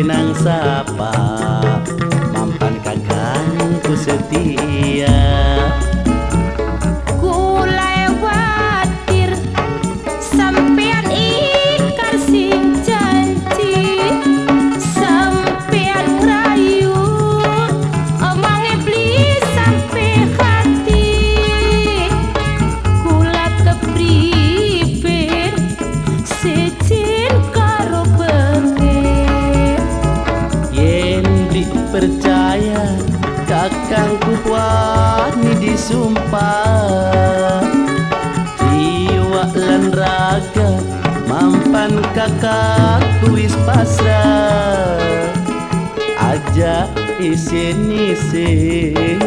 Pinang Sapa? Mampan kakangku setia. Wani disumpah jiwa lan raga mampan kakakku wis pasrah. Aja isin isin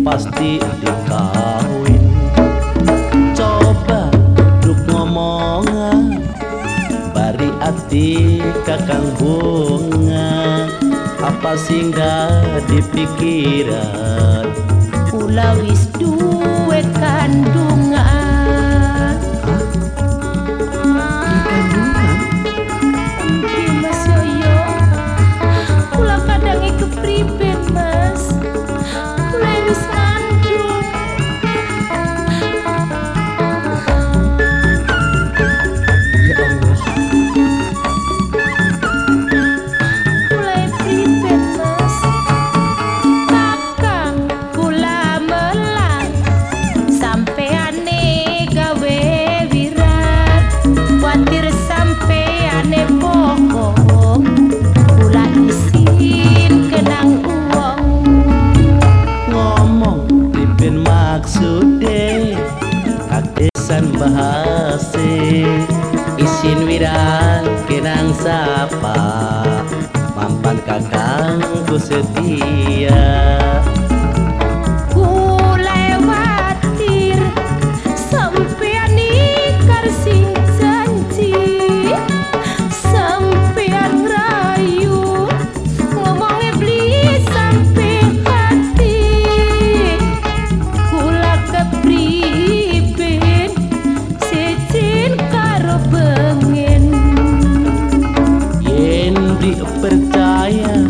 pasti dikawin coba duk ngomongan bari ati kakang bunga. Apa singgah di pikiran Pula wis bahase isin wiran kenang sapa mampan kakangku setia yen di percaya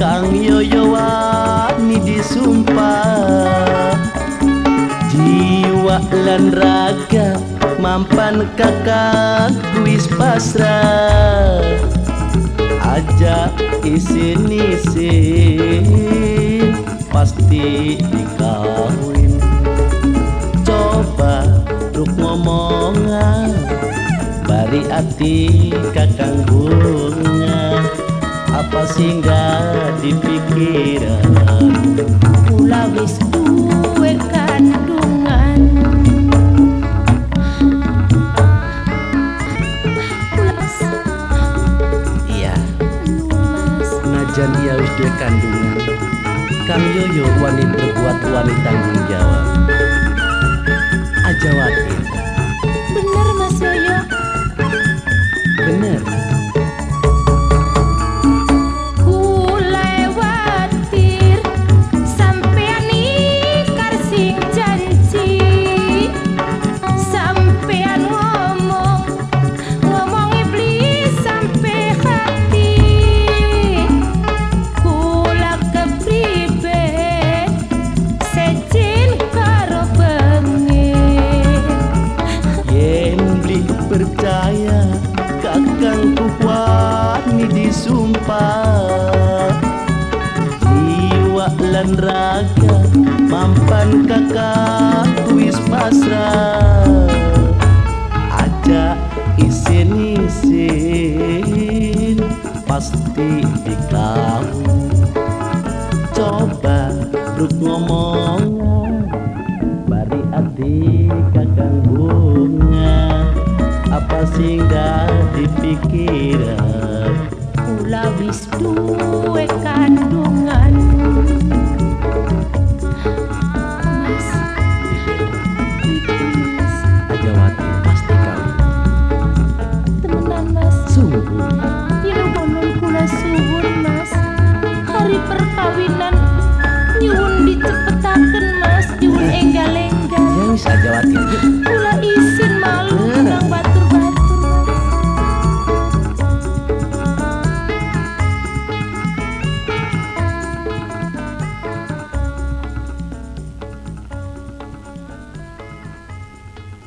kang yoyo wani disumpah. Jiwa lan raga mampan kakak wis pasrah. Aja isin isin pasti dikawin. Coba ruk ngomongan bari ati kakang apa singgah di pikiran. Kula wis duwe kandungan. Kula iya. Najan ia wis duwe kandungan kang yoyo wani berbuat wani tanggung jawab aja watir Bener mas Yoyo lan raga mampan kakak wis pasrah. Aja isin isin pasti dikawin coba ruk ngomongan perkawinan. Nyuwun dicepetaken mas. Nyuwun enggal-enggal. Yen sajawat